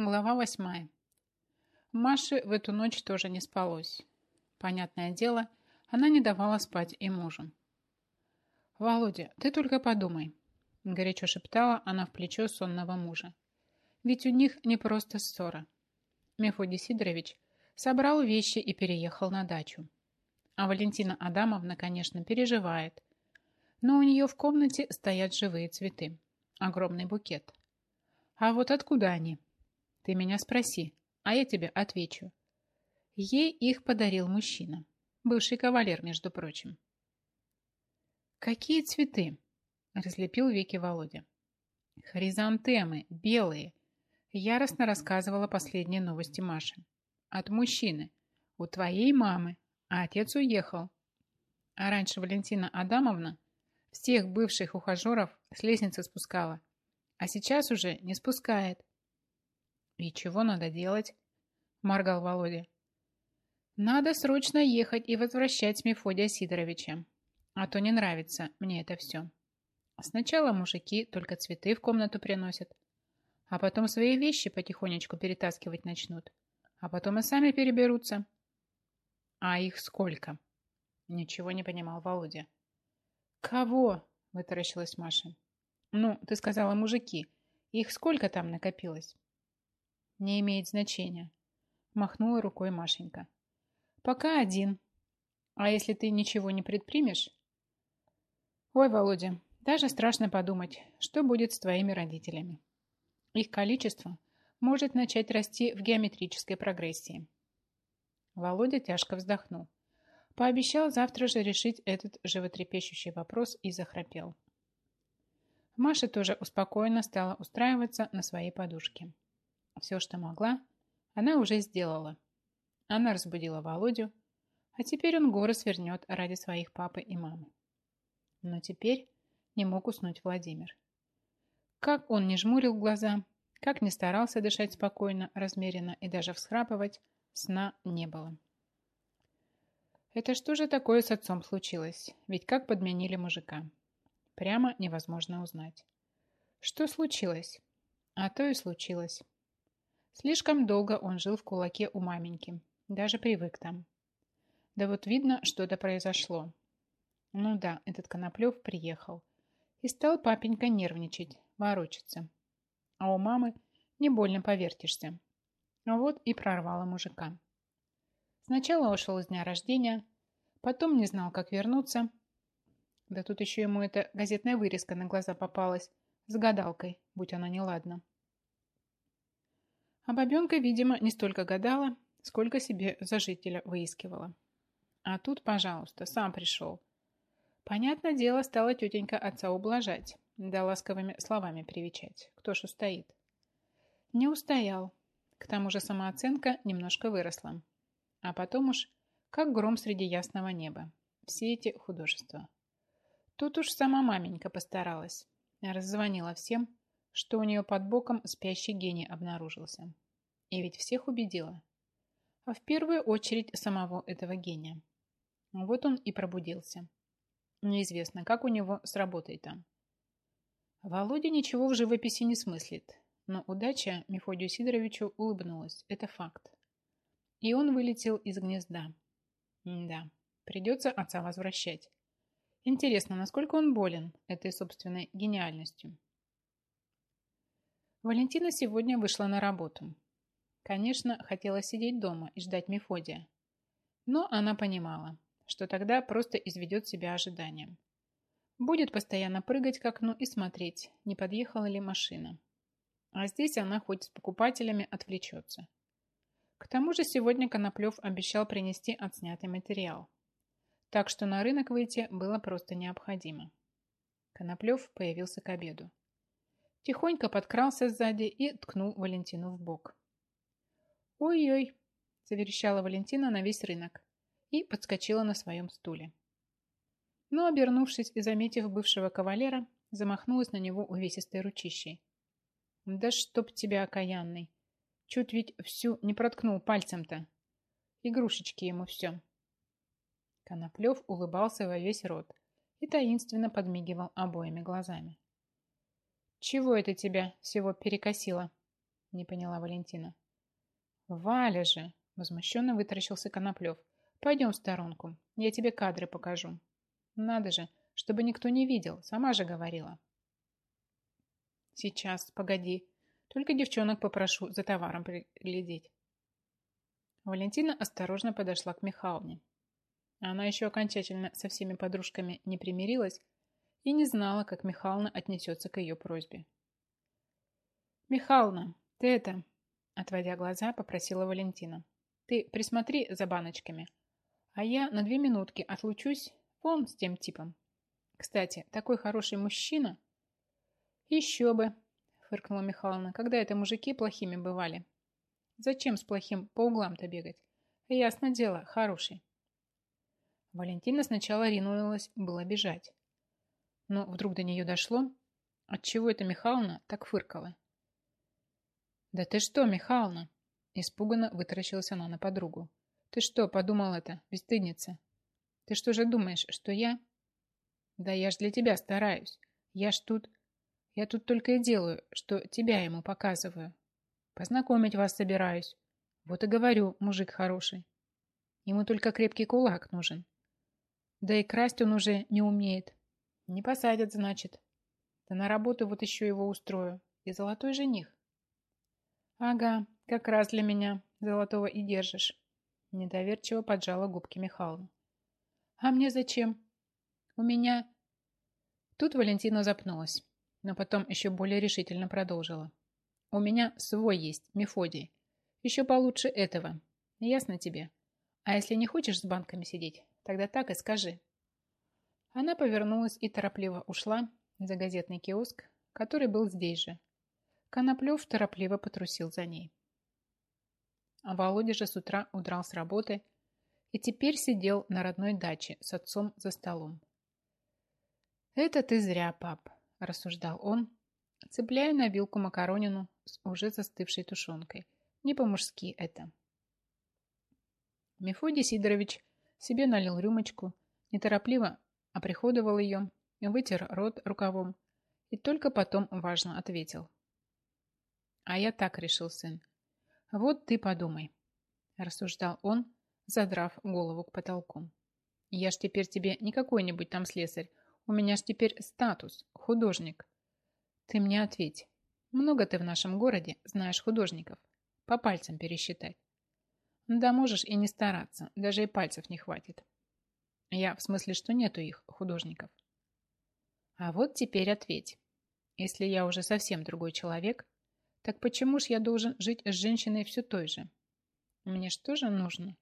Глава восьмая. Маше в эту ночь тоже не спалось. Понятное дело, она не давала спать и мужу. «Володя, ты только подумай», – горячо шептала она в плечо сонного мужа. «Ведь у них не просто ссора. Мефодий Сидорович собрал вещи и переехал на дачу. А Валентина Адамовна, конечно, переживает. Но у нее в комнате стоят живые цветы. Огромный букет. А вот откуда они?» Ты меня спроси, а я тебе отвечу. Ей их подарил мужчина. Бывший кавалер, между прочим. «Какие цветы?» – разлепил веки Володя. «Хризантемы, белые!» – яростно рассказывала последние новости Маша. «От мужчины. У твоей мамы. А отец уехал. А раньше Валентина Адамовна всех бывших ухажеров с лестницы спускала. А сейчас уже не спускает. «И чего надо делать?» – моргал Володя. «Надо срочно ехать и возвращать Мефодия Сидоровича. А то не нравится мне это все. Сначала мужики только цветы в комнату приносят, а потом свои вещи потихонечку перетаскивать начнут, а потом и сами переберутся». «А их сколько?» – ничего не понимал Володя. «Кого?» – вытаращилась Маша. «Ну, ты сказала мужики. Их сколько там накопилось?» Не имеет значения. Махнула рукой Машенька. Пока один. А если ты ничего не предпримешь? Ой, Володя, даже страшно подумать, что будет с твоими родителями. Их количество может начать расти в геометрической прогрессии. Володя тяжко вздохнул. Пообещал завтра же решить этот животрепещущий вопрос и захрапел. Маша тоже успокоенно стала устраиваться на своей подушке. Все, что могла, она уже сделала. Она разбудила Володю, а теперь он горы свернет ради своих папы и мамы. Но теперь не мог уснуть Владимир. Как он не жмурил глаза, как не старался дышать спокойно, размеренно и даже всхрапывать, сна не было. Это что же такое с отцом случилось? Ведь как подменили мужика? Прямо невозможно узнать. Что случилось? А то и случилось. Слишком долго он жил в кулаке у маменьки. Даже привык там. Да вот видно, что-то произошло. Ну да, этот Коноплев приехал. И стал папенька нервничать, ворочаться. А у мамы не больно повертишься. А вот и прорвало мужика. Сначала ушел из дня рождения, потом не знал, как вернуться. Да тут еще ему эта газетная вырезка на глаза попалась с гадалкой, будь она неладна. А бабенка, видимо, не столько гадала, сколько себе зажителя выискивала. А тут, пожалуйста, сам пришел. Понятное дело, стала тетенька отца ублажать, да ласковыми словами привечать. Кто ж устоит? Не устоял. К тому же самооценка немножко выросла. А потом уж, как гром среди ясного неба. Все эти художества. Тут уж сама маменька постаралась. Раззвонила всем, что у нее под боком спящий гений обнаружился. И ведь всех убедила. А в первую очередь самого этого гения. Вот он и пробудился. Неизвестно, как у него сработает там. Володя ничего в живописи не смыслит, но удача Мефодию Сидоровичу улыбнулась. Это факт. И он вылетел из гнезда. да, придется отца возвращать. Интересно, насколько он болен этой собственной гениальностью. Валентина сегодня вышла на работу. Конечно, хотела сидеть дома и ждать Мефодия. Но она понимала, что тогда просто изведет себя ожиданием. Будет постоянно прыгать к окну и смотреть, не подъехала ли машина. А здесь она хоть с покупателями отвлечется. К тому же сегодня Коноплев обещал принести отснятый материал. Так что на рынок выйти было просто необходимо. Коноплев появился к обеду. Тихонько подкрался сзади и ткнул Валентину в бок. «Ой-ой!» – заверещала Валентина на весь рынок и подскочила на своем стуле. Но, обернувшись и заметив бывшего кавалера, замахнулась на него увесистой ручищей. «Да чтоб тебя, окаянный! Чуть ведь всю не проткнул пальцем-то! Игрушечки ему все!» Коноплев улыбался во весь рот и таинственно подмигивал обоими глазами. «Чего это тебя всего перекосило?» Не поняла Валентина. Валя же! Возмущенно вытаращился Коноплев. Пойдем в сторонку. Я тебе кадры покажу. Надо же, чтобы никто не видел. Сама же говорила. Сейчас, погоди. Только девчонок попрошу за товаром приглядеть. Валентина осторожно подошла к Михайловне. Она еще окончательно со всеми подружками не примирилась и не знала, как Михайловна отнесется к ее просьбе. «Михайловна, ты это...» Отводя глаза, попросила Валентина. «Ты присмотри за баночками, а я на две минутки отлучусь вон с тем типом. Кстати, такой хороший мужчина...» «Еще бы!» фыркнула Михайловна. «Когда это мужики плохими бывали? Зачем с плохим по углам-то бегать? Ясно дело, хороший». Валентина сначала ринулась было бежать. Но вдруг до нее дошло, отчего это Михайловна так фыркала. «Да ты что, Михайловна?» Испуганно вытаращилась она на подругу. «Ты что, подумал это, бесстыдница? Ты что же думаешь, что я...» «Да я ж для тебя стараюсь. Я ж тут...» «Я тут только и делаю, что тебя ему показываю. Познакомить вас собираюсь. Вот и говорю, мужик хороший. Ему только крепкий кулак нужен. Да и красть он уже не умеет. Не посадят, значит. Да на работу вот еще его устрою. И золотой жених. Ага, как раз для меня золотого и держишь. Недоверчиво поджала губки Михайловна. А мне зачем? У меня... Тут Валентина запнулась, но потом еще более решительно продолжила. У меня свой есть, Мефодий. Еще получше этого. Ясно тебе? А если не хочешь с банками сидеть, тогда так и скажи. Она повернулась и торопливо ушла за газетный киоск, который был здесь же. Коноплев торопливо потрусил за ней. А Володя же с утра удрал с работы и теперь сидел на родной даче с отцом за столом. «Это ты зря, пап», – рассуждал он, цепляя на вилку макаронину с уже застывшей тушенкой. Не по-мужски это. Мефодий Сидорович себе налил рюмочку, неторопливо оприходовал ее, вытер рот рукавом и только потом важно ответил. А я так решил, сын. Вот ты подумай, рассуждал он, задрав голову к потолку. Я ж теперь тебе не какой-нибудь там слесарь, у меня ж теперь статус, художник. Ты мне ответь, много ты в нашем городе знаешь художников? По пальцам пересчитать. Да можешь и не стараться, даже и пальцев не хватит. Я в смысле, что нету их, художников. А вот теперь ответь. Если я уже совсем другой человек, так почему ж я должен жить с женщиной все той же? Мне что же нужно?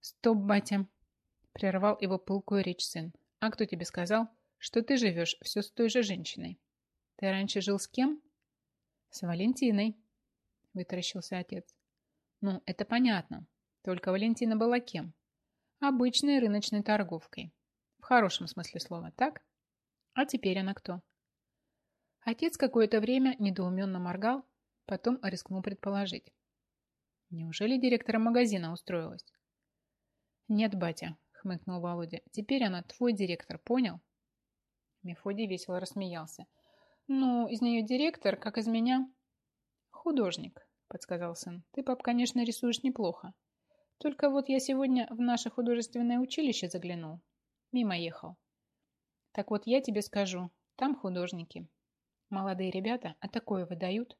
Стоп, батя, прервал его пылкую речь сын. А кто тебе сказал, что ты живешь все с той же женщиной? Ты раньше жил с кем? С Валентиной, вытаращился отец. Ну, это понятно. Только Валентина была кем? Обычной рыночной торговкой. В хорошем смысле слова, так? А теперь она кто? Отец какое-то время недоуменно моргал, потом рискнул предположить. Неужели директором магазина устроилась? Нет, батя, хмыкнул Володя. Теперь она твой директор, понял? Мефодий весело рассмеялся. Ну, из нее директор, как из меня. Художник, подсказал сын. Ты, пап, конечно, рисуешь неплохо. Только вот я сегодня в наше художественное училище заглянул. Мимо ехал. Так вот я тебе скажу, там художники. Молодые ребята, а такое выдают.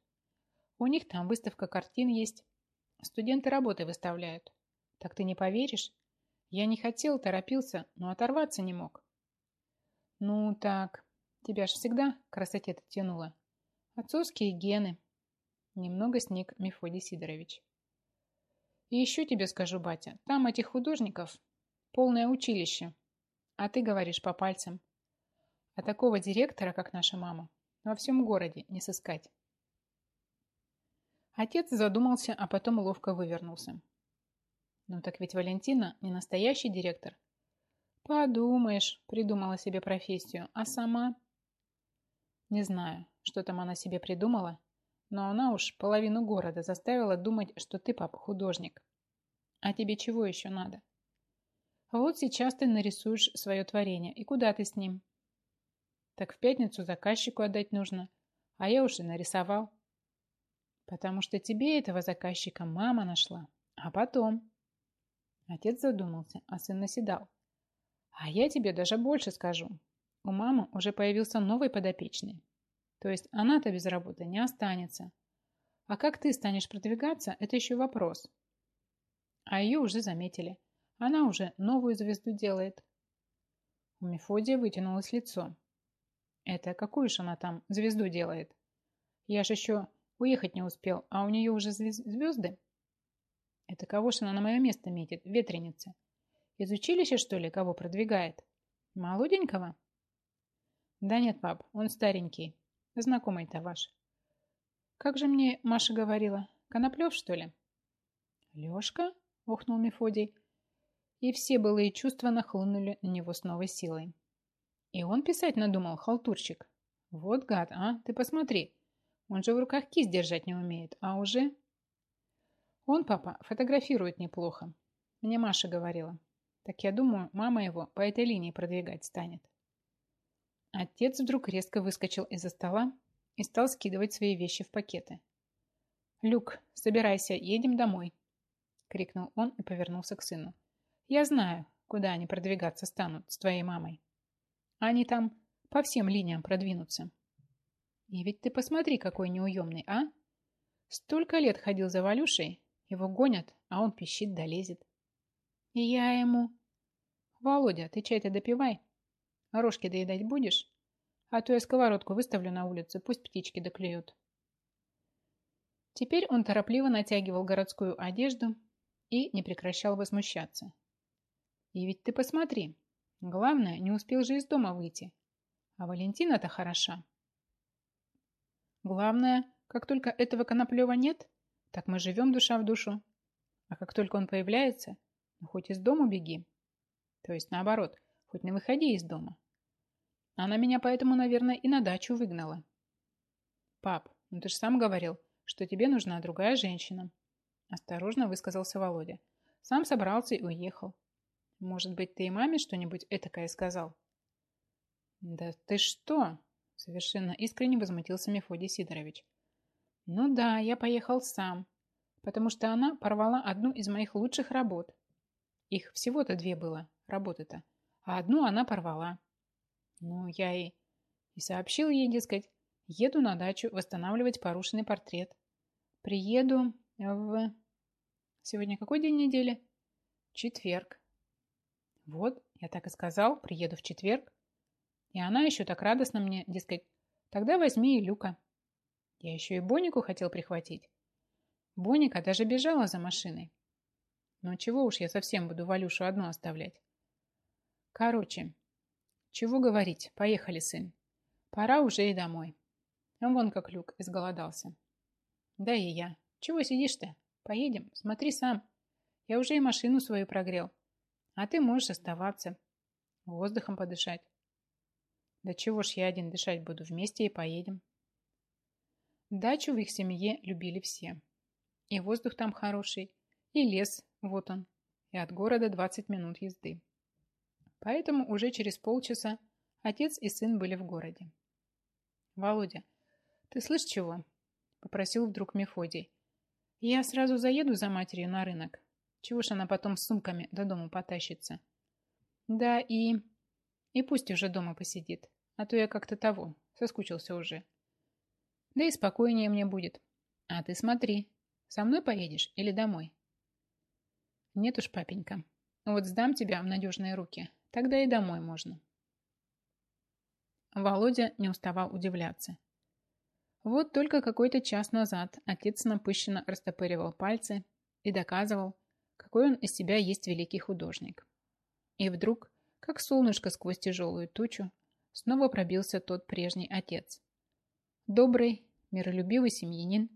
У них там выставка картин есть. Студенты работы выставляют. Так ты не поверишь? Я не хотел, торопился, но оторваться не мог. Ну так, Тебя ж всегда красоте-то тянуло. Отцовские гены. Немного сник Мефодий Сидорович. И еще тебе скажу, батя, там этих художников полное училище. А ты говоришь по пальцам. А такого директора, как наша мама, во всем городе не сыскать. Отец задумался, а потом ловко вывернулся. Ну так ведь Валентина не настоящий директор. Подумаешь, придумала себе профессию, а сама... Не знаю, что там она себе придумала, но она уж половину города заставила думать, что ты, папа, художник. А тебе чего еще надо? Вот сейчас ты нарисуешь свое творение, и куда ты с ним? Так в пятницу заказчику отдать нужно, а я уж и нарисовал. Потому что тебе этого заказчика мама нашла. А потом... Отец задумался, а сын наседал. А я тебе даже больше скажу. У мамы уже появился новый подопечный. То есть она-то без работы не останется. А как ты станешь продвигаться, это еще вопрос. А ее уже заметили. Она уже новую звезду делает. У Мефодия вытянулось лицо. Это какую же она там звезду делает? Я ж еще уехать не успел, а у нее уже звезды? Это кого ж она на мое место метит, ветреница? Из училища, что ли, кого продвигает? Молоденького? Да нет, пап, он старенький. Знакомый-то ваш. Как же мне Маша говорила? Коноплев, что ли? Лешка? Охнул Мефодий. И все былые чувства нахлынули на него с новой силой. И он писать надумал, халтурщик. Вот гад, а? Ты посмотри. Он же в руках кисть держать не умеет, а уже... Он, папа, фотографирует неплохо. Мне Маша говорила. Так я думаю, мама его по этой линии продвигать станет. Отец вдруг резко выскочил из-за стола и стал скидывать свои вещи в пакеты. «Люк, собирайся, едем домой!» — крикнул он и повернулся к сыну. «Я знаю, куда они продвигаться станут с твоей мамой. Они там по всем линиям продвинутся. И ведь ты посмотри, какой неуемный, а? Столько лет ходил за Валюшей, его гонят, а он пищит да лезет. И я ему... Володя, ты чай-то допивай, Рожки доедать будешь? А то я сковородку выставлю на улице, пусть птички доклюют. Теперь он торопливо натягивал городскую одежду и не прекращал возмущаться. И ведь ты посмотри. Главное, не успел же из дома выйти. А Валентина-то хороша. Главное, как только этого Коноплева нет, так мы живем душа в душу. А как только он появляется, ну хоть из дома беги. То есть наоборот, хоть не выходи из дома. Она меня поэтому, наверное, и на дачу выгнала. Пап, ну ты же сам говорил, что тебе нужна другая женщина. Осторожно высказался Володя. Сам собрался и уехал. Может быть, ты и маме что-нибудь этакое сказал? Да ты что? Совершенно искренне возмутился Мефодий Сидорович. Ну да, я поехал сам, потому что она порвала одну из моих лучших работ. Их всего-то две было, работы-то, а одну она порвала. Ну, я и... И сообщил ей, дескать, еду на дачу восстанавливать порушенный портрет. Приеду в... Сегодня какой день недели? Четверг. Вот, я так и сказал, приеду в четверг. И она еще так радостно мне, дескать, тогда возьми и Люка. Я еще и Бонику хотел прихватить. Боника даже бежала за машиной. Но чего уж я совсем буду Валюшу одну оставлять. Короче, чего говорить, поехали, сын. Пора уже и домой. Он вон как люк, изголодался. Да и я. Чего сидишь-то? Поедем, смотри сам. Я уже и машину свою прогрел. А ты можешь оставаться. Воздухом подышать. Да чего ж я один дышать буду, вместе и поедем. Дачу в их семье любили все. И воздух там хороший, и лес, вот он, и от города 20 минут езды. Поэтому уже через полчаса отец и сын были в городе. «Володя, ты слышь чего?» – попросил вдруг Мефодий. «Я сразу заеду за матерью на рынок. Чего ж она потом с сумками до дома потащится?» «Да и... и пусть уже дома посидит, а то я как-то того, соскучился уже. Да и спокойнее мне будет. А ты смотри, со мной поедешь или домой?» «Нет уж, папенька, вот сдам тебя в надежные руки, Тогда и домой можно. Володя не уставал удивляться. Вот только какой-то час назад отец напыщенно растопыривал пальцы и доказывал, какой он из себя есть великий художник. И вдруг, как солнышко сквозь тяжелую тучу, снова пробился тот прежний отец. Добрый, миролюбивый семьянин,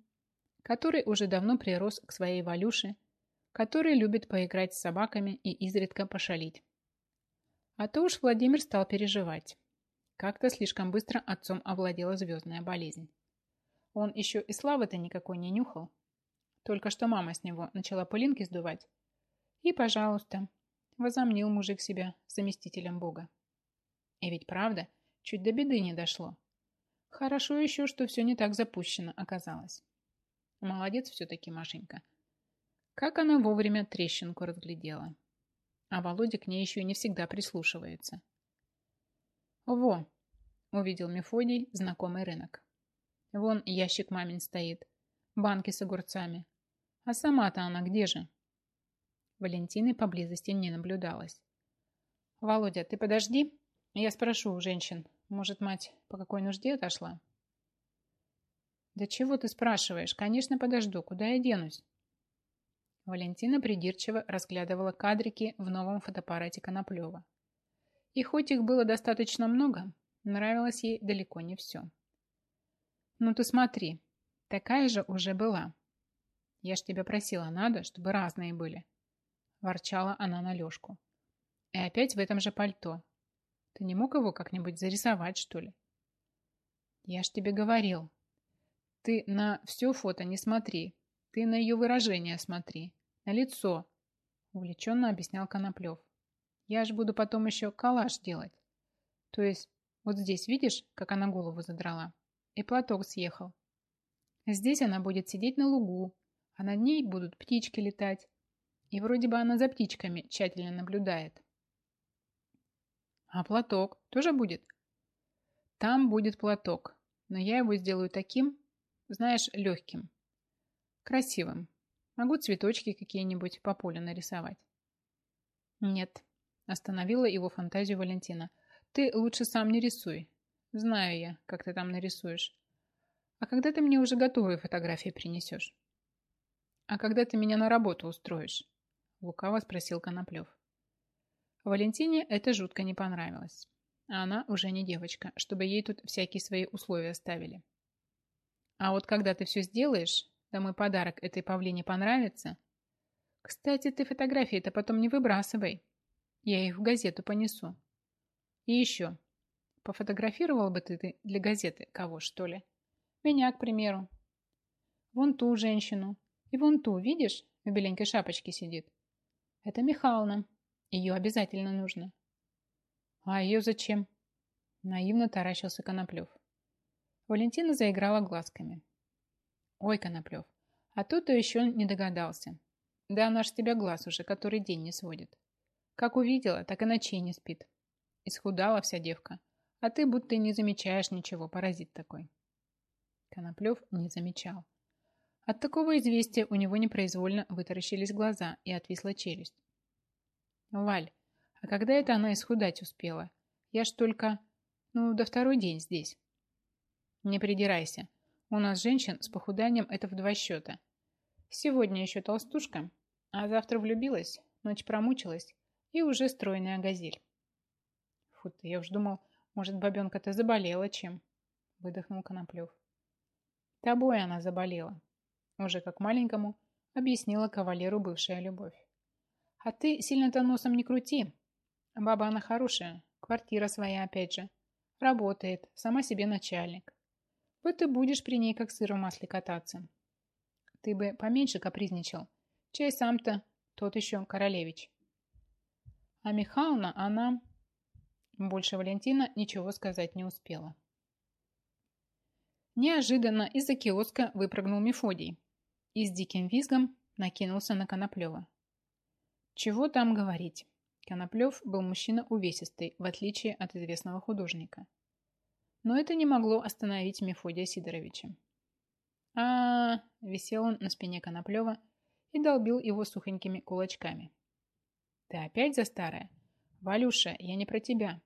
который уже давно прирос к своей Валюше, который любит поиграть с собаками и изредка пошалить. А то уж Владимир стал переживать. Как-то слишком быстро отцом овладела звездная болезнь. Он еще и славы-то никакой не нюхал. Только что мама с него начала пылинки сдувать. И, пожалуйста, возомнил мужик себя заместителем Бога. И ведь правда, чуть до беды не дошло. Хорошо еще, что все не так запущено оказалось. Молодец все-таки Машенька. Как она вовремя трещинку разглядела. А Володя к ней еще не всегда прислушивается. Во, увидел Мефодий знакомый рынок. Вон ящик мамин стоит, банки с огурцами. А сама-то она где же? Валентины поблизости не наблюдалось. «Володя, ты подожди, я спрошу у женщин. Может, мать по какой нужде отошла?» «Да чего ты спрашиваешь? Конечно, подожду. Куда я денусь?» Валентина придирчиво разглядывала кадрики в новом фотоаппарате Коноплева. И хоть их было достаточно много, нравилось ей далеко не все. «Ну ты смотри, такая же уже была. Я ж тебя просила, надо, чтобы разные были», ворчала она на Лешку. «И опять в этом же пальто. Ты не мог его как-нибудь зарисовать, что ли?» «Я ж тебе говорил. Ты на все фото не смотри. Ты на ее выражение смотри. На лицо», увлеченно объяснял Коноплев. «Я ж буду потом еще коллаж делать. То есть вот здесь видишь, как она голову задрала? И платок съехал. Здесь она будет сидеть на лугу, а над ней будут птички летать. И вроде бы она за птичками тщательно наблюдает. А платок тоже будет? Там будет платок, но я его сделаю таким, знаешь, легким, красивым. Могу цветочки какие-нибудь по полю нарисовать. Нет, остановила его фантазию Валентина. Ты лучше сам не рисуй. Знаю я, как ты там нарисуешь. А когда ты мне уже готовые фотографии принесешь? А когда ты меня на работу устроишь? Лукаво спросил Коноплев. Валентине это жутко не понравилось. А она уже не девочка, чтобы ей тут всякие свои условия ставили. А вот когда ты все сделаешь, да мой подарок этой павлине понравится. Кстати, ты фотографии-то потом не выбрасывай. Я их в газету понесу. И еще. Пофотографировал бы ты для газеты кого, что ли? Меня, к примеру. Вон ту женщину. И вон ту, видишь, в беленькой шапочке сидит. Это Михайловна. Ее обязательно нужно. А ее зачем? Наивно таращился Коноплев. Валентина заиграла глазками. Ой, Коноплев, а тут-то еще не догадался. Да она ж тебя глаз уже который день не сводит. Как увидела, так и ночей не спит. Исхудала вся девка. А ты будто не замечаешь ничего, паразит такой. Коноплев не замечал. От такого известия у него непроизвольно вытаращились глаза и отвисла челюсть. Валь, а когда это она исхудать успела? Я ж только, ну, до второй день здесь. Не придирайся. У нас женщин с похуданием это в два счета. Сегодня еще толстушка, а завтра влюбилась, ночь промучилась и уже стройная газель. Фу ты, я уж думал, может, бабенка-то заболела чем? Выдохнул Коноплев. Тобой она заболела. Уже как маленькому объяснила кавалеру бывшая любовь. А ты сильно-то носом не крути. Баба она хорошая, квартира своя опять же. Работает, сама себе начальник. Вот ты будешь при ней как сыр в масле кататься. Ты бы поменьше капризничал. Чай сам-то тот еще королевич. А Михайловна, она... Больше Валентина ничего сказать не успела. Неожиданно из-за киоска выпрыгнул Мефодий и с диким визгом накинулся на Коноплева. Чего там говорить? Коноплев был мужчина увесистый, в отличие от известного художника. Но это не могло остановить Мефодия Сидоровича. а, -а, -а висел он на спине Коноплева и долбил его сухонькими кулачками. «Ты опять за старое? Валюша, я не про тебя.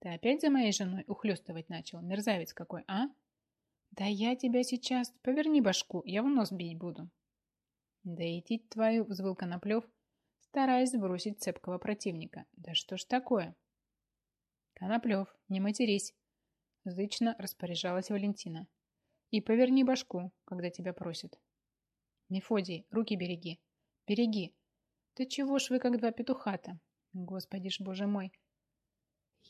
Ты опять за моей женой ухлёстывать начал? Мерзавец какой, а? Да я тебя сейчас... Поверни башку, я в нос бить буду. Да идти твою, взвыл Коноплев, стараясь сбросить цепкого противника. Да что ж такое? Коноплев, не матерись. Зычно распоряжалась Валентина. И поверни башку, когда тебя просят. Мефодий, руки береги. Береги. Да чего ж вы, как два петуха-то? Господи ж, боже мой.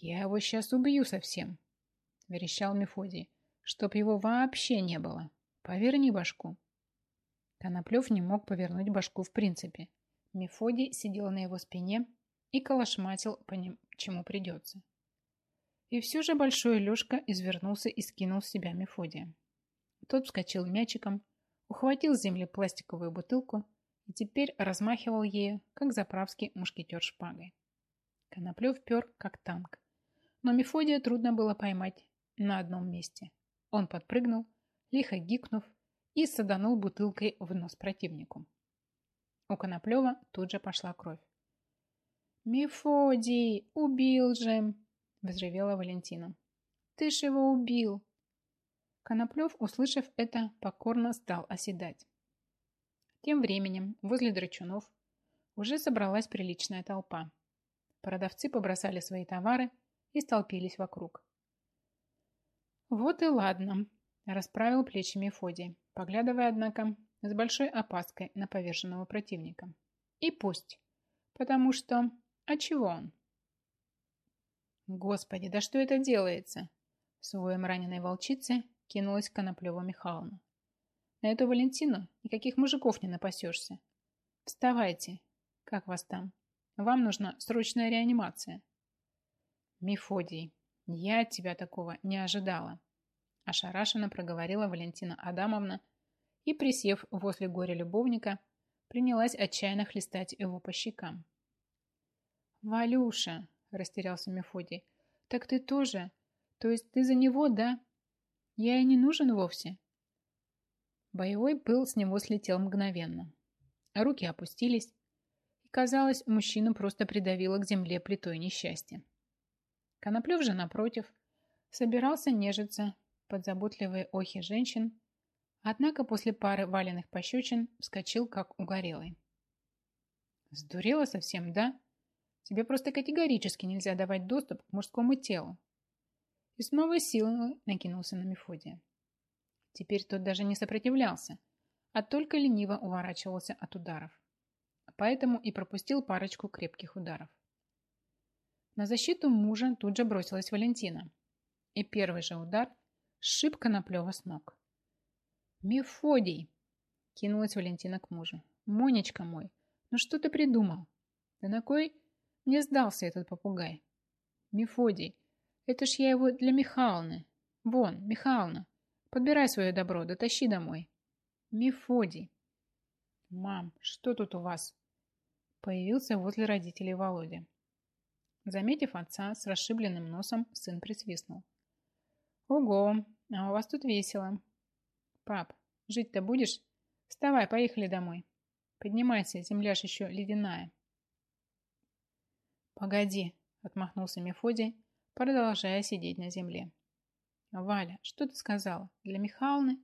«Я его сейчас убью совсем», — верещал Мефодий, «чтоб его вообще не было. Поверни башку». Коноплев не мог повернуть башку в принципе. Мефодий сидел на его спине и калашматил по ним, чему придется. И все же большой Лешка извернулся и скинул с себя Мефодия. Тот вскочил мячиком, ухватил с земли пластиковую бутылку и теперь размахивал ею, как заправский мушкетер шпагой. Коноплев пер, как танк. Но Мефодия трудно было поймать на одном месте. Он подпрыгнул, лихо гикнув, и саданул бутылкой в нос противнику. У Коноплева тут же пошла кровь. «Мефодий! Убил же!» – взревела Валентина. «Ты ж его убил!» Коноплев, услышав это, покорно стал оседать. Тем временем возле драчунов уже собралась приличная толпа. Продавцы побросали свои товары и столпились вокруг. «Вот и ладно», – расправил плечи Мефодий, поглядывая, однако, с большой опаской на поверженного противника. «И пусть, потому что... А чего он?» «Господи, да что это делается?» С воем раненой волчицы кинулась Коноплева Михайловна. На эту Валентину никаких мужиков не напасешься. Вставайте. Как вас там? Вам нужна срочная реанимация. Мефодий, я от тебя такого не ожидала. Ошарашенно проговорила Валентина Адамовна и, присев возле горя любовника, принялась отчаянно хлестать его по щекам. «Валюша!» – растерялся Мефодий. «Так ты тоже? То есть ты за него, да? Я и не нужен вовсе?» Боевой пыл с него слетел мгновенно. Руки опустились, и, казалось, мужчину просто придавило к земле плитой несчастья. Коноплев же, напротив, собирался нежиться под заботливые охи женщин, однако после пары валенных пощечин вскочил, как угорелый. «Сдурела совсем, да? Тебе просто категорически нельзя давать доступ к мужскому телу». И с силой накинулся на Мефодия. Теперь тот даже не сопротивлялся, а только лениво уворачивался от ударов. Поэтому и пропустил парочку крепких ударов. На защиту мужа тут же бросилась Валентина. И первый же удар сшиб Коноплева с ног. «Мефодий!» – кинулась Валентина к мужу. «Монечка мой, ну что ты придумал? Да на кой мне сдался этот попугай? Мефодий, это ж я его для Михайловны. Вон, Михайловна, Подбирай свое добро, дотащи домой. Мефодий. Мам, что тут у вас? Появился возле родителей Володя. Заметив отца с расшибленным носом, сын присвистнул. Ого, а у вас тут весело. Пап, жить-то будешь? Вставай, поехали домой. Поднимайся, земля еще ледяная. Погоди, отмахнулся Мефодий, продолжая сидеть на земле. Валя, что ты сказала? Для Михайловны?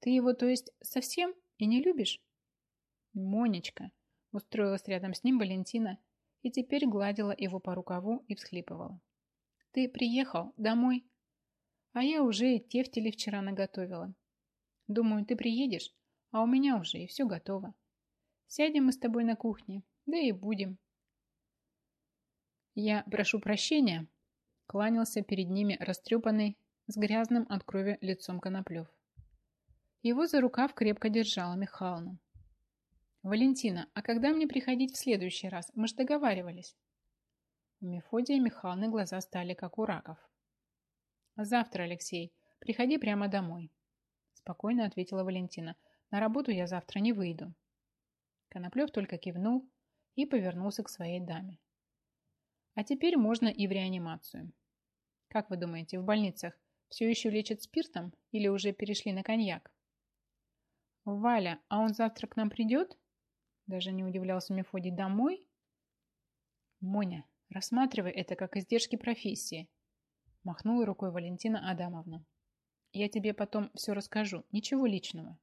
Ты его, то есть, совсем и не любишь? Монечка, устроилась рядом с ним Валентина и теперь гладила его по рукаву и всхлипывала. Ты приехал домой? А я уже и тефтели вчера наготовила. Думаю, ты приедешь, а у меня уже и все готово. Сядем мы с тобой на кухне, да и будем. Я прошу прощения, кланялся перед ними растрепанный с грязным от крови лицом Коноплев. Его за рукав крепко держала Михайловна. «Валентина, а когда мне приходить в следующий раз? Мы же договаривались». У Мефодия Михайловны глаза стали как у раков. «Завтра, Алексей, приходи прямо домой», спокойно ответила Валентина. «На работу я завтра не выйду». Коноплев только кивнул и повернулся к своей даме. «А теперь можно и в реанимацию. Как вы думаете, в больницах все еще лечат спиртом или уже перешли на коньяк? Валя, а он завтра к нам придет? Даже не удивлялся Мефодий. Домой? Моня, рассматривай это как издержки профессии. Махнула рукой Валентина Адамовна. Я тебе потом все расскажу. Ничего личного.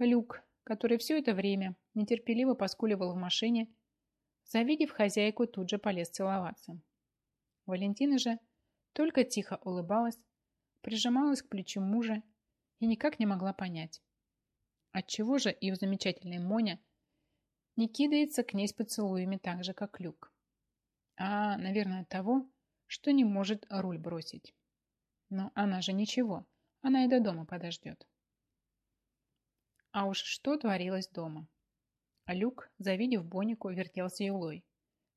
Люк, который все это время нетерпеливо поскуливал в машине, завидев хозяйку, тут же полез целоваться. Валентина же только тихо улыбалась, прижималась к плечу мужа и никак не могла понять, отчего же ее замечательная Моня не кидается к ней с поцелуями так же, как Люк. А, наверное, того, что не может руль бросить. Но она же ничего, она и до дома подождет. А уж что творилось дома? Люк, завидев Бонику, вертелся юлой,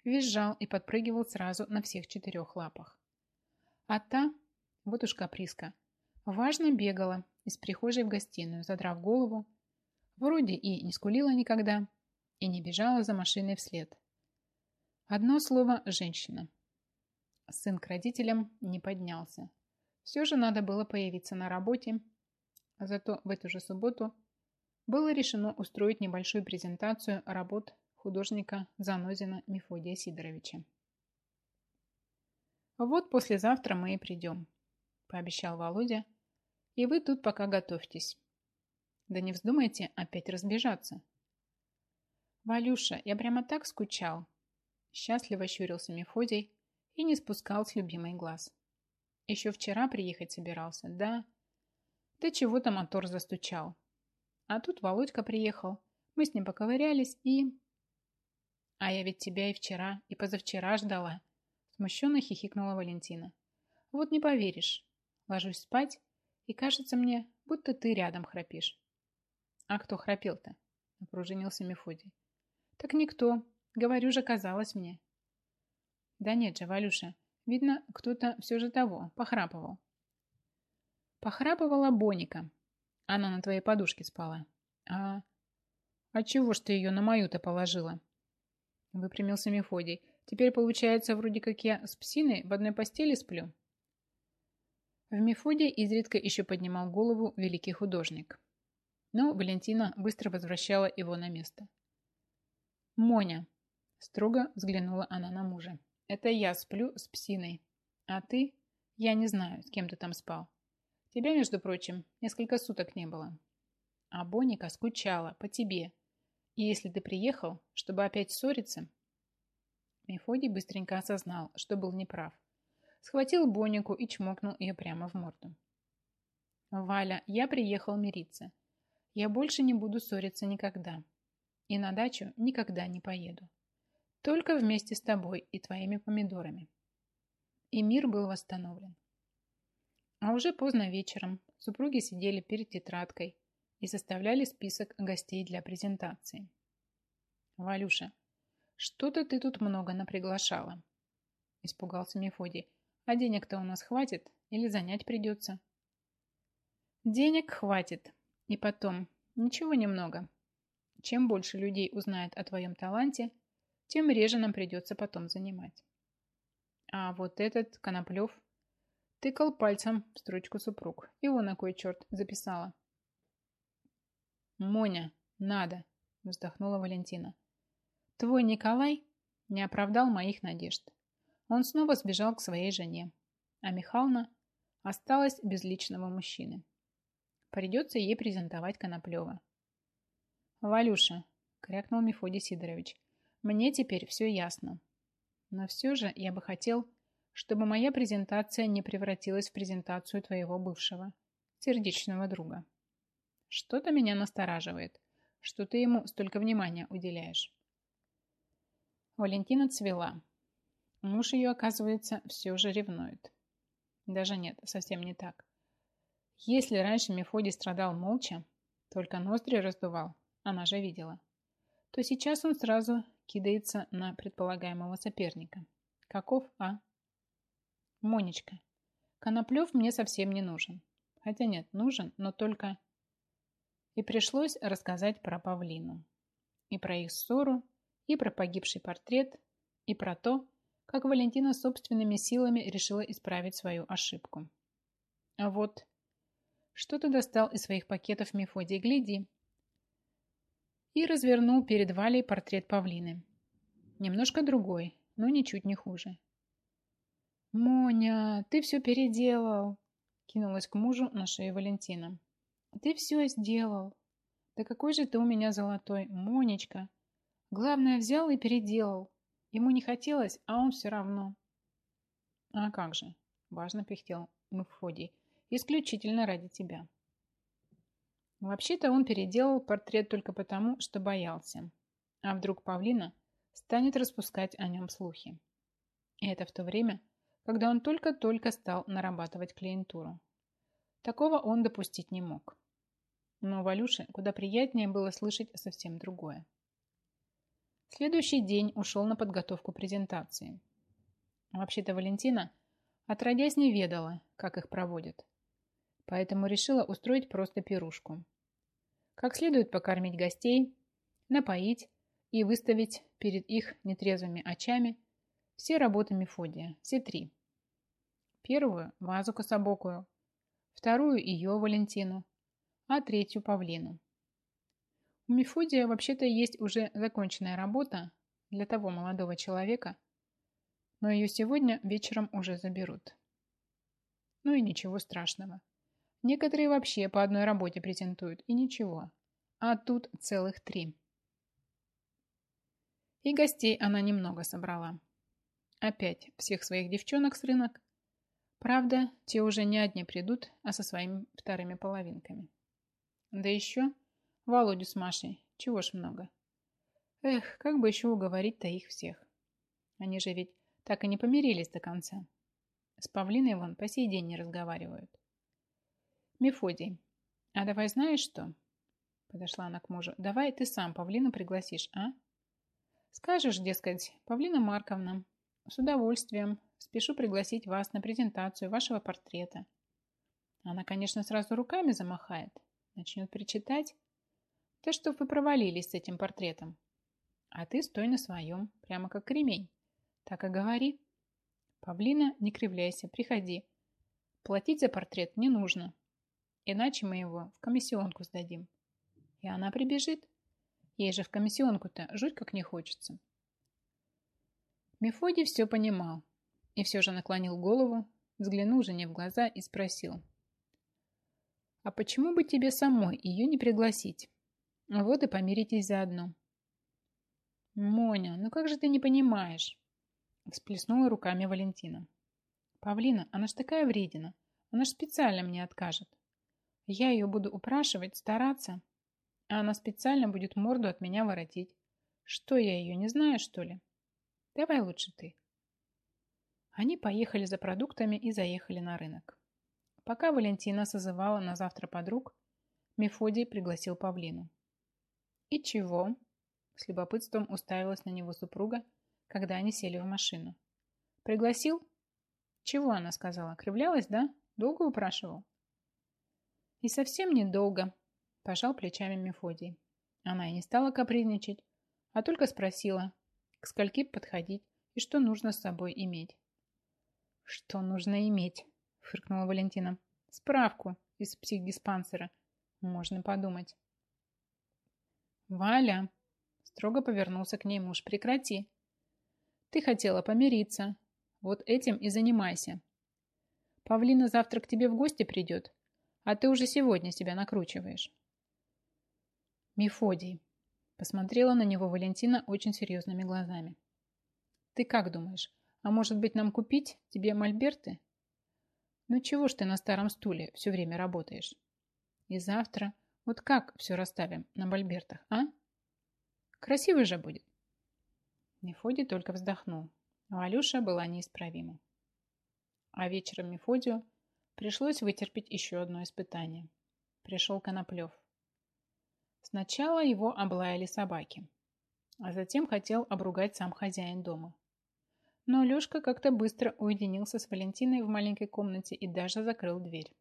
визжал и подпрыгивал сразу на всех четырех лапах. А та, вот уж каприска, важно бегала, из прихожей в гостиную, задрав голову. Вроде и не скулила никогда, и не бежала за машиной вслед. Одно слово «женщина». Сын к родителям не поднялся. Все же надо было появиться на работе. Зато в эту же субботу было решено устроить небольшую презентацию работ художника Занозина Мефодия Сидоровича. «Вот послезавтра мы и придем», – пообещал Володя. «И вы тут пока готовьтесь. Да не вздумайте опять разбежаться». «Валюша, я прямо так скучал», – счастливо щурился Мефодий и не спускал с любимый глаз. «Еще вчера приехать собирался, да?» «Да чего-то мотор застучал. А тут Володька приехал, мы с ним поковырялись и...» «А я ведь тебя и вчера, и позавчера ждала», Смущенно хихикнула Валентина. Вот не поверишь. Ложусь спать, и кажется мне, будто ты рядом храпишь. А кто храпел-то? Напружинился Мефодий. Так никто. Говорю же, казалось мне. Да нет же, Валюша. Видно, кто-то все же того, похрапывал. Похрапывала Боника. Она на твоей подушке спала. А... А чего ж ты ее на мою-то положила? Выпрямился Мефодий. Теперь получается, вроде как я с псиной в одной постели сплю. В Мефоде изредка еще поднимал голову великий художник. Но Валентина быстро возвращала его на место. «Моня!» – строго взглянула она на мужа. «Это я сплю с псиной. А ты? Я не знаю, с кем ты там спал. Тебя, между прочим, несколько суток не было. А Боника скучала по тебе. И если ты приехал, чтобы опять ссориться, Мефодий быстренько осознал, что был неправ. Схватил Бонику и чмокнул ее прямо в морду. «Валя, я приехал мириться. Я больше не буду ссориться никогда. И на дачу никогда не поеду. Только вместе с тобой и твоими помидорами». И мир был восстановлен. А уже поздно вечером супруги сидели перед тетрадкой и составляли список гостей для презентации. «Валюша, что-то ты тут много наприглашала. Испугался Мефодий. А денег-то у нас хватит или занять придется? Денег хватит. И потом, ничего немного. Чем больше людей узнает о твоем таланте, тем реже нам придется потом занимать. А вот этот Коноплев тыкал пальцем в строчку супруг. Его на кой черт записала. «Моня, надо!» – вздохнула Валентина. Твой Николай не оправдал моих надежд. Он снова сбежал к своей жене, а Михална осталась без личного мужчины. Придется ей презентовать Коноплева. «Валюша», — крякнул Мефодий Сидорович, — «мне теперь все ясно. Но все же я бы хотел, чтобы моя презентация не превратилась в презентацию твоего бывшего, сердечного друга. Что-то меня настораживает, что ты ему столько внимания уделяешь. Валентина цвела. Муж ее, оказывается, все же ревнует. Даже нет, совсем не так. Если раньше Мефодий страдал молча, только ноздри раздувал, она же видела, то сейчас он сразу кидается на предполагаемого соперника. Каков, а? Монечка, Коноплев мне совсем не нужен. Хотя нет, нужен, но только... И пришлось рассказать про Павлину. И про их ссору, и про погибший портрет, и про то, как Валентина собственными силами решила исправить свою ошибку. А вот, что ты достал из своих пакетов Мефодий, гляди. И развернул перед Валей портрет павлины. Немножко другой, но ничуть не хуже. «Моня, ты все переделал!» Кинулась к мужу на шею Валентина. «Ты все сделал! Да какой же ты у меня золотой, Монечка!» Главное, взял и переделал. Ему не хотелось, а он все равно. А как же, важно пихтел Мефодий, исключительно ради тебя. Вообще-то он переделал портрет только потому, что боялся. А вдруг Павлина станет распускать о нем слухи. И это в то время, когда он только-только стал нарабатывать клиентуру. Такого он допустить не мог. Но Валюше куда приятнее было слышать совсем другое. Следующий день ушел на подготовку презентации. Вообще-то Валентина, отродясь, не ведала, как их проводят. Поэтому решила устроить просто пирушку. Как следует покормить гостей, напоить и выставить перед их нетрезвыми очами все работы Мефодия, все три. Первую – вазу кособокую, вторую – ее Валентину, а третью – Павлину. У Мефодия вообще-то есть уже законченная работа для того молодого человека, но ее сегодня вечером уже заберут. Ну и ничего страшного. Некоторые вообще по одной работе презентуют, и ничего. А тут целых три. И гостей она немного собрала. Опять всех своих девчонок с рынок. Правда, те уже не одни придут, а со своими вторыми половинками. Да еще Володю с Машей. Чего ж много. Эх, как бы еще уговорить-то их всех. Они же ведь так и не помирились до конца. С Павлиной вон по сей день не разговаривают. Мефодий, а давай знаешь что? Подошла она к мужу. Давай ты сам Павлину пригласишь, а? Скажешь, дескать, Павлина Марковна, с удовольствием спешу пригласить вас на презентацию вашего портрета. Она, конечно, сразу руками замахает, начнет причитать. Да чтоб вы провалились с этим портретом. А ты стой на своем, прямо как кремень. Так и говори. Павлина, не кривляйся, приходи. Платить за портрет не нужно. Иначе мы его в комиссионку сдадим. И она прибежит. Ей же в комиссионку-то жуть как не хочется. Мефодий все понимал и все же наклонил голову, взглянул жене в глаза и спросил. «А почему бы тебе самой ее не пригласить? Вот и помиритесь заодно». «Моня, ну как же ты не понимаешь?» Всплеснула руками Валентина. «Павлина, она ж такая вредина. Она ж специально мне откажет. Я ее буду упрашивать, стараться, а она специально будет морду от меня воротить. Что, я ее не знаю, что ли? Давай лучше ты. Они поехали за продуктами и заехали на рынок. Пока Валентина созывала на завтра подруг, Мефодий пригласил Павлину. «И чего?» С любопытством уставилась на него супруга, когда они сели в машину. «Пригласил?» «Чего?» она сказала. «Кривлялась, да? Долго упрашивал?» «И совсем недолго», Пожал плечами Мефодий. Она и не стала капризничать, а только спросила, к скольки подходить и что нужно с собой иметь. «Что нужно иметь?» – фыркнула Валентина. «Справку из психдиспансера. Можно подумать». «Валя!» – строго повернулся к ней муж. «Прекрати. Ты хотела помириться. Вот этим и занимайся. Павлина завтра к тебе в гости придет, а ты уже сегодня себя накручиваешь. Мефодий. Посмотрела на него Валентина очень серьезными глазами. Ты как думаешь, а может быть нам купить тебе мольберты? Ну чего ж ты на старом стуле все время работаешь? И завтра вот как все расставим на мольбертах, а? Красиво же будет. Мефодий только вздохнул. Валюша была неисправима. А вечером Мефодию пришлось вытерпеть еще одно испытание. Пришел Коноплев. Сначала его облаяли собаки, а затем хотел обругать сам хозяин дома. Но Лешка как-то быстро уединился с Валентиной в маленькой комнате и даже закрыл дверь.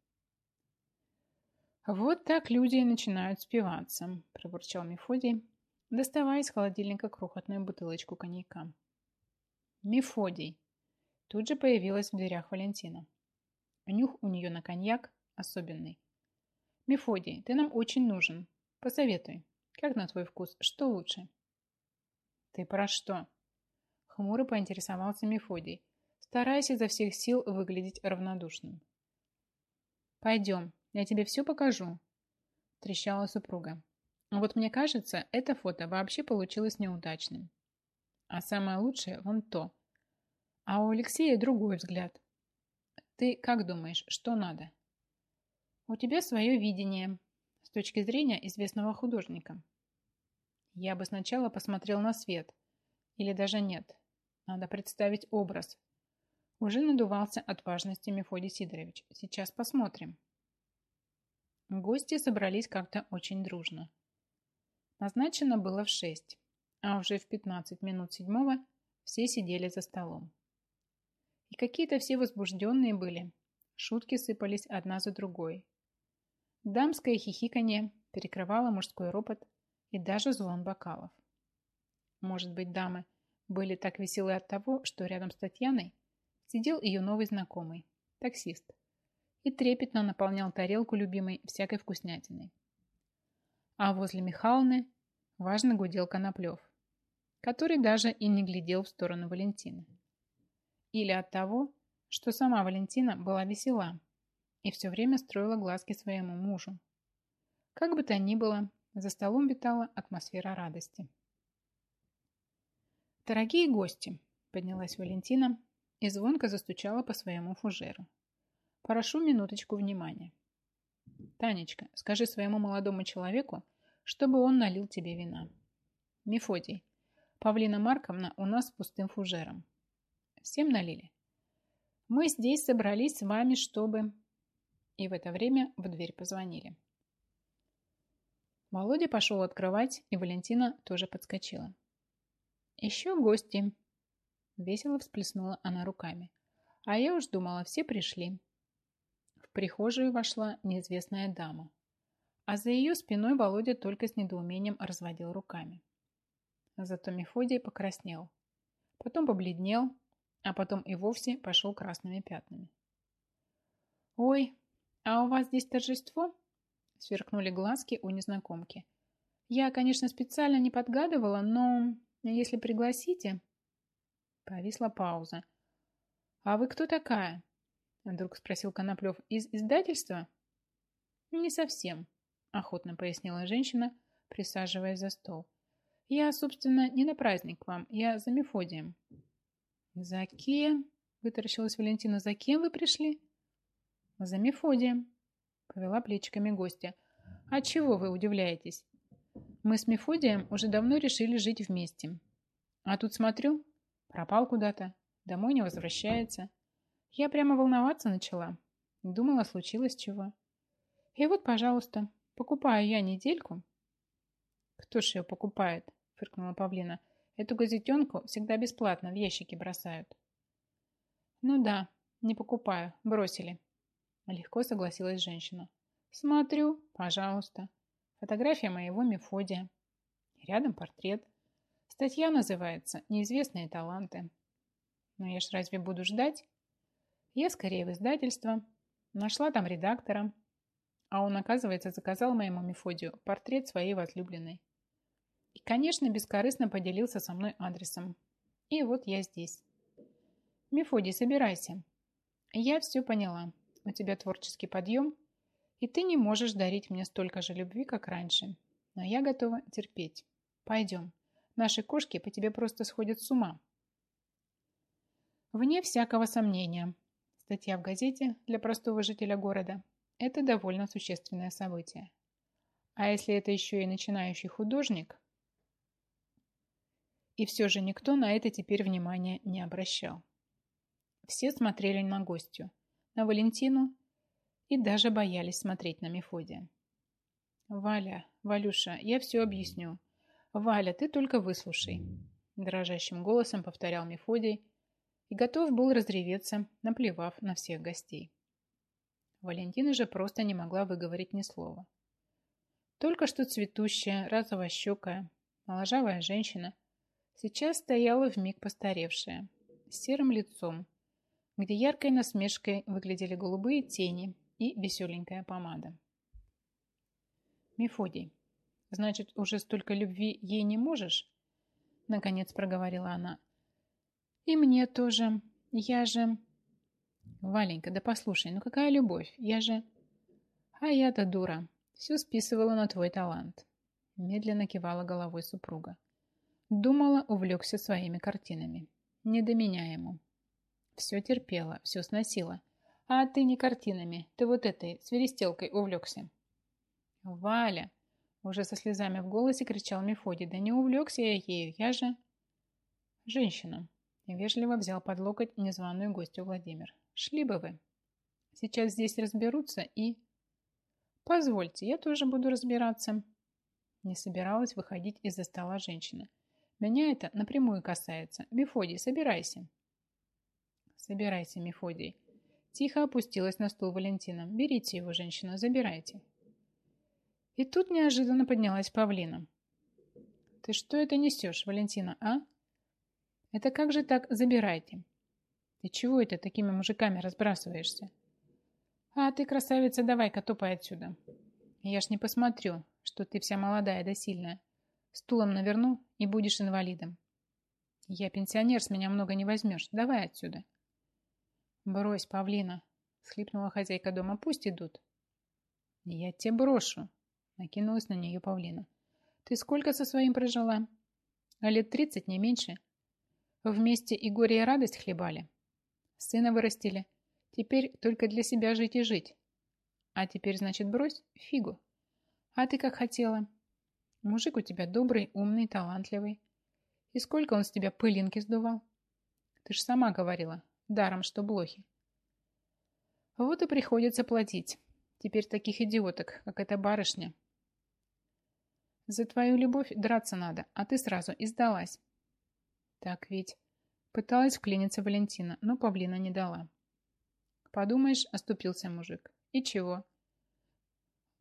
«Вот так люди и начинают спиваться», – пробурчал Мефодий, доставая из холодильника крохотную бутылочку коньяка. «Мефодий!» Тут же появилась в дверях Валентина. Нюх у нее на коньяк особенный. «Мефодий, ты нам очень нужен. Посоветуй, как на твой вкус, что лучше? Ты про что? Хмуро поинтересовался Мефодий, стараясь изо всех сил выглядеть равнодушным. Пойдем, я тебе все покажу, трещала супруга. Вот мне кажется, это фото вообще получилось неудачным. А самое лучшее вон то. А у Алексея другой взгляд. Ты как думаешь, что надо? У тебя свое видение, точки зрения известного художника. Я бы сначала посмотрел на свет. Или даже нет. Надо представить образ. Уже надувался от важности Мефодий Сидорович. Сейчас посмотрим. Гости собрались как-то очень дружно. Назначено было в шесть, а уже в 15 минут седьмого все сидели за столом. И какие-то все возбужденные были. Шутки сыпались одна за другой. Дамское хихиканье перекрывало мужской ропот и даже звон бокалов. Может быть, дамы были так веселы от того, что рядом с Татьяной сидел ее новый знакомый, таксист, и трепетно наполнял тарелку любимой всякой вкуснятиной. А возле Михалны важно гудел Коноплев, который даже и не глядел в сторону Валентины. Или от того, что сама Валентина была весела и все время строила глазки своему мужу. Как бы то ни было, за столом витала атмосфера радости. «Дорогие гости!» – поднялась Валентина и звонко застучала по своему фужеру. «Прошу минуточку внимания. Танечка, скажи своему молодому человеку, чтобы он налил тебе вина. Мефодий, Павлина Марковна у нас с пустым фужером. Всем налили? Мы здесь собрались с вами, чтобы...» И в это время в дверь позвонили. Володя пошел открывать, и Валентина тоже подскочила. «Еще гости!» Весело всплеснула она руками. «А я уж думала, все пришли». В прихожую вошла неизвестная дама. А за ее спиной Володя только с недоумением разводил руками. Зато Мефодий покраснел. Потом побледнел, а потом и вовсе пошел красными пятнами. «Ой, а у вас здесь торжество?» Сверкнули глазки у незнакомки. «Я, конечно, специально не подгадывала, но если пригласите...» Повисла пауза. «А вы кто такая?» Вдруг спросил Коноплев. «Из издательства?» «Не совсем», охотно пояснила женщина, присаживаясь за стол. «Я, собственно, не на праздник к вам, я за Мефодием». «За кем?» – вытаращилась Валентина. «За кем вы пришли?» «За Мефодием», – повела плечиками гостя. «А чего вы удивляетесь? Мы с Мефодием уже давно решили жить вместе. А тут смотрю, пропал куда-то, домой не возвращается. Я прямо волноваться начала. Думала, случилось чего. И вот, пожалуйста, покупаю я недельку. Кто ж ее покупает? Фыркнула Павлина. Эту газетенку всегда бесплатно в ящики бросают. Ну да, не покупаю, бросили. Легко согласилась женщина. Смотрю, пожалуйста. Фотография моего Мефодия. Рядом портрет. Статья называется «Неизвестные таланты». Но я ж разве буду ждать? Я скорее в издательство. Нашла там редактора. А он, оказывается, заказал моему Мефодию портрет своей возлюбленной. И, конечно, бескорыстно поделился со мной адресом. И вот я здесь. Мефодий, собирайся. Я все поняла. У тебя творческий подъем, и ты не можешь дарить мне столько же любви, как раньше. Но я готова терпеть. Пойдем. Наши кошки по тебе просто сходят с ума. Вне всякого сомнения. Статья в газете для простого жителя города – это довольно существенное событие. А если это еще и начинающий художник? И все же никто на это теперь внимания не обращал. Все смотрели на гостью, на Валентину и даже боялись смотреть на Мефодия. «Валя, Валюша, я все объясню. Валя, ты только выслушай», – дрожащим голосом повторял Мефодий и готов был разреветься, наплевав на всех гостей. Валентина же просто не могла выговорить ни слова. Только что цветущая, розовощекая, моложавая женщина сейчас стояла вмиг постаревшая, с серым лицом, где яркой насмешкой выглядели голубые тени и веселенькая помада. «Мефодий, значит, уже столько любви ей не можешь?» Наконец проговорила она. «И мне тоже. Я же...» «Валенька, да послушай, ну какая любовь? Я же...» «А я-то дура. Все списывала на твой талант». Медленно кивала головой супруга. Думала, увлекся своими картинами. Не до меня ему. Все терпела, все сносила. А ты не картинами, ты вот этой, свиристелкой увлекся. Валя! Уже со слезами в голосе кричал Мефодий. Да не увлекся я ею, я же... Женщина. Вежливо взял под локоть незваную гостью Владимир. Шли бы вы. Сейчас здесь разберутся и... Позвольте, я тоже буду разбираться. Не собиралась выходить из-за стола женщина. Меня это напрямую касается. Мефодий, собирайся. Собирайся, Мефодий. Тихо опустилась на стул Валентина. Берите его, женщина, забирайте. И тут неожиданно поднялась павлина. «Ты что это несешь, Валентина, а?» «Это как же так забирайте?» «Ты чего это такими мужиками разбрасываешься?» «А ты, красавица, давай-ка топай отсюда. Я ж не посмотрю, что ты вся молодая да сильная. Стулом наверну и будешь инвалидом. Я пенсионер, с меня много не возьмешь. Давай отсюда». «Брось, Павлина», — схлипнула хозяйка дома, — «пусть идут». «Я тебе брошу», — накинулась на нее Павлина. «Ты сколько со своим прожила?» «А лет тридцать, не меньше. Вместе и горе, и радость хлебали. Сына вырастили. Теперь только для себя жить и жить. А теперь, значит, брось фигу. А ты как хотела. Мужик у тебя добрый, умный, талантливый. И сколько он с тебя пылинки сдувал? Ты ж сама говорила, даром, что блохи. Вот и приходится платить. Теперь таких идиоток, как эта барышня. За твою любовь драться надо, а ты сразу и сдалась. Так ведь пыталась вклиниться Валентина, но павлина не дала. Подумаешь, оступился мужик. И чего?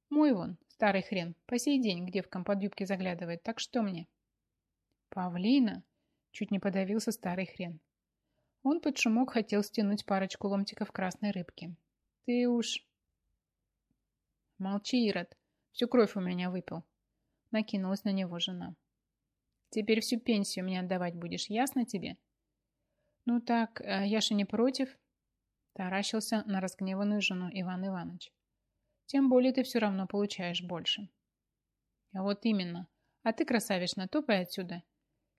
Мой вон, старый хрен, по сей день к девкам под юбки заглядывает, так что мне? Павлина? Чуть не подавился старый хрен. Он под шумок хотел стянуть парочку ломтиков красной рыбки. Ты уж... Молчи, Ирод. Всю кровь у меня выпил. Накинулась на него жена. Теперь всю пенсию мне отдавать будешь, ясно тебе? Ну так, э, я же не против. Таращился на разгневанную жену Иван Иванович. Тем более ты все равно получаешь больше. А вот именно. А ты, красавишна, топай отсюда.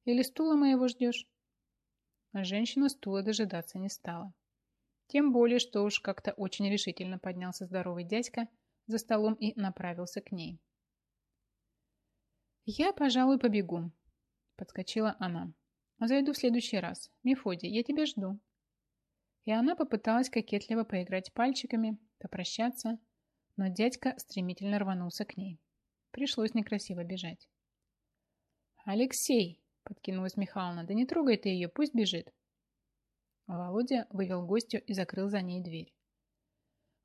Или стула моего ждешь? Женщина стула дожидаться не стала. Тем более, что уж как-то очень решительно поднялся здоровый дядька за столом и направился к ней. «Я, пожалуй, побегу», Подскочила она. «Зайду в следующий раз. Мефодий, я тебя жду». И она попыталась кокетливо поиграть пальчиками, попрощаться, но дядька стремительно рванулся к ней. Пришлось некрасиво бежать. «Алексей!» – подкинулась Михайловна. «Да не трогай ты ее, пусть бежит». Володя вывел гостю и закрыл за ней дверь.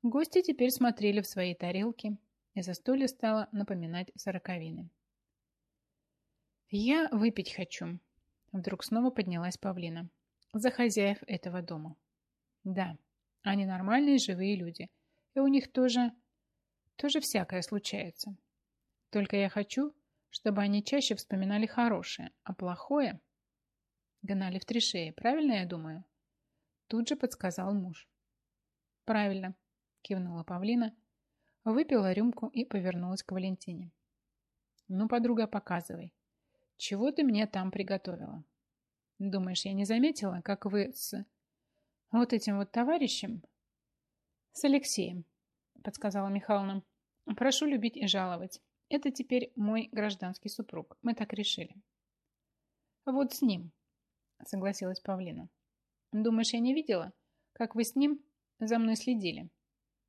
Гости теперь смотрели в свои тарелки, и застолье стало напоминать сороковины. «Я выпить хочу», — вдруг снова поднялась павлина. «За хозяев этого дома». «Да, они нормальные живые люди, и у них тоже... тоже всякое случается. Только я хочу, чтобы они чаще вспоминали хорошее, а плохое...» Гнали в три шеи, правильно я думаю? Тут же подсказал муж. «Правильно», — кивнула павлина, выпила рюмку и повернулась к Валентине. «Ну, подруга, показывай. Чего ты мне там приготовила? Думаешь, я не заметила, как вы с... Вот этим вот товарищем? С Алексеем, подсказала Михайловна. Прошу любить и жаловать. Это теперь мой гражданский супруг. Мы так решили. Вот с ним, согласилась Павлина. Думаешь, я не видела, как вы с ним за мной следили?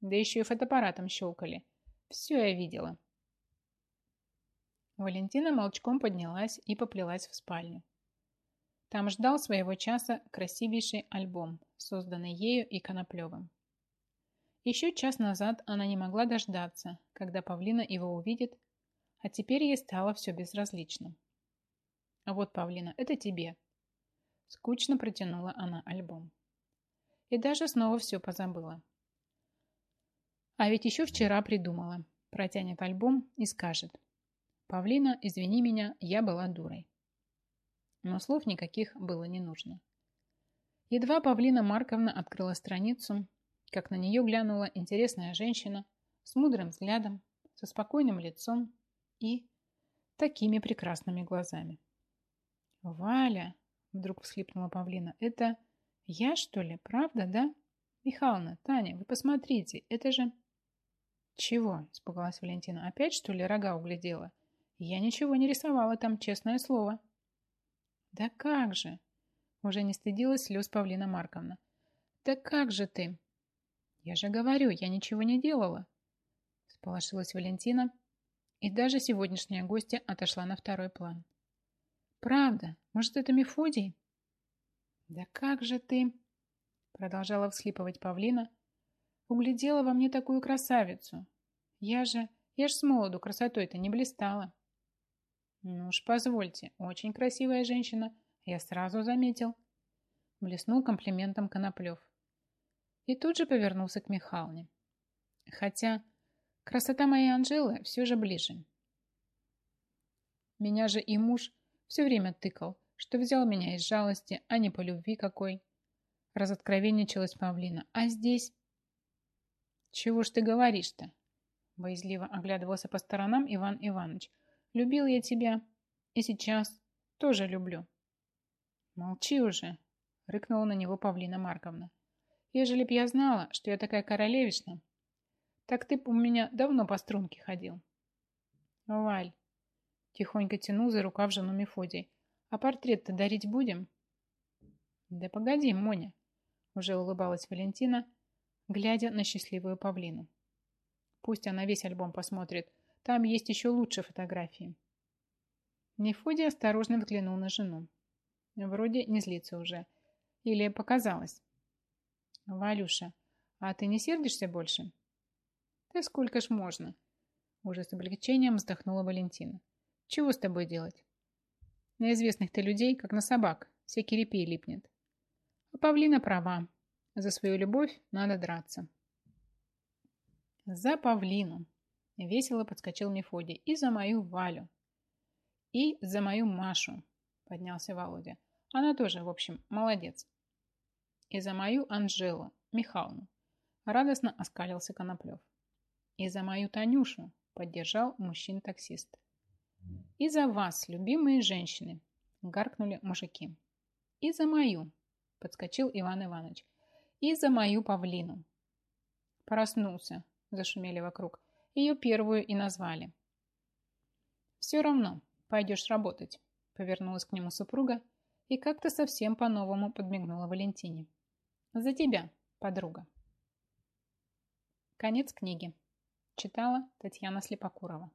Да еще и фотоаппаратом щелкали. Все я видела. Валентина молчком поднялась и поплелась в спальню. Там ждал своего часа красивейший альбом, созданный ею и Коноплевым. Еще час назад она не могла дождаться, когда Павлина его увидит, а теперь ей стало все безразлично. «А вот, Павлина, это тебе». Скучно протянула она альбом. И даже снова все позабыла. А ведь еще вчера придумала. Протянет альбом и скажет – «Павлина, извини меня, я была дурой». Но слов никаких было не нужно. Едва Павлина Марковна открыла страницу, как на нее глянула интересная женщина с мудрым взглядом, со спокойным лицом и такими прекрасными глазами. «Валя!» — вдруг всхлипнула Павлина. «Это я, что ли? Правда, да? Михайловна, Таня, вы посмотрите, это же...» «Чего?» — испугалась Валентина. «Опять, что ли, рога углядела? Я ничего не рисовала там, честное слово. Да как же? Уже не стыдилась слез Павлина Марковна. Да как же ты? Я же говорю, я ничего не делала. Сполошилась Валентина, и даже сегодняшняя гостья отошла на второй план. Правда? Может, это Мефодий? Да как же ты? Продолжала всхлипывать Павлина. Углядела во мне такую красавицу. Я же Я ж с молоду красотой-то не блистала. Ну уж позвольте, очень красивая женщина, я сразу заметил. Блеснул комплиментом Коноплев. И тут же повернулся к Михалне. Хотя красота моей Анжелы все же ближе. Меня же и муж все время тыкал, что взял меня из жалости, а не по любви какой. Разоткровенничалась Павлина. А здесь... Чего ж ты говоришь-то? Боязливо оглядывался по сторонам Иван Иванович. Любил я тебя. И сейчас тоже люблю. Молчи уже, рыкнула на него Павлина Марковна. Ежели б я знала, что я такая королевишна, так ты у меня давно по струнке ходил. Валь, тихонько тянул за рукав жену Мефодий. А портрет-то дарить будем? Да погоди, Моня, уже улыбалась Валентина, глядя на счастливую павлину. Пусть она весь альбом посмотрит, там есть еще лучшие фотографии. Мефодий осторожно взглянул на жену. Вроде не злится уже. Или показалось. Валюша, а ты не сердишься больше? Да сколько ж можно? Уже с облегчением вздохнула Валентина. Чего с тобой делать? На известных-то людей, как на собак, всякий репей липнет. А Павлина права. За свою любовь надо драться. За Павлину. Весело подскочил Мефодий. И за мою Валю. И за мою Машу. Поднялся Володя. Она тоже, в общем, молодец. И за мою Анжелу, Михайловну. Радостно оскалился Коноплев. И за мою Танюшу поддержал мужчин-таксист. «И за вас, любимые женщины!» – гаркнули мужики. «И за мою!» – подскочил Иван Иванович. «И за мою павлину!» Проснулся, зашумели вокруг. Ее первую и назвали. «Все равно, пойдешь работать», – повернулась к нему супруга и как-то совсем по-новому подмигнула Валентине. «За тебя, подруга». Конец книги. Читала Татьяна Слепокурова.